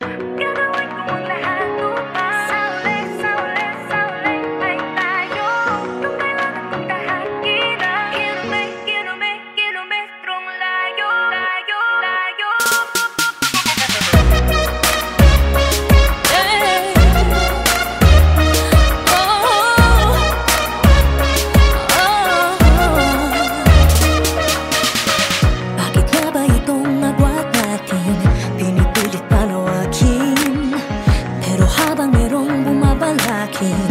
thank you feel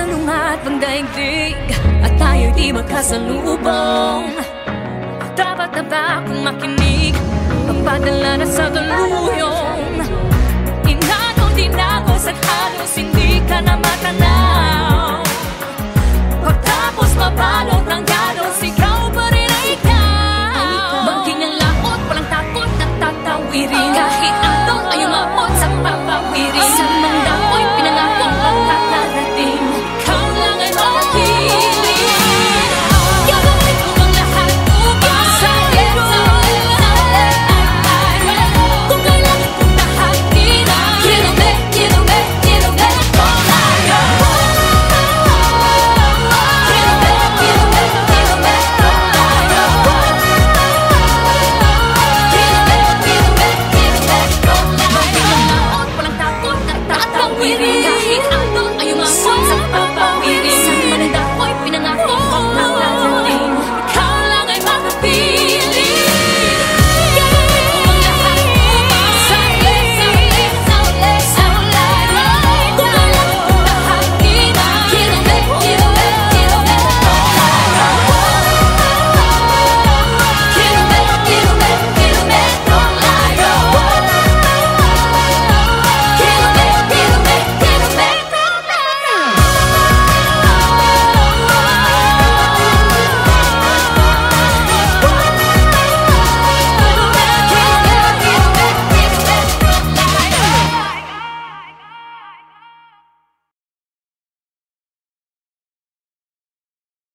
Salungat ng daigdig At tayo'y di magkasalubong. Dapat na ba akong makinig Pagpadala na sa daluyong Inagaw din ako sa halos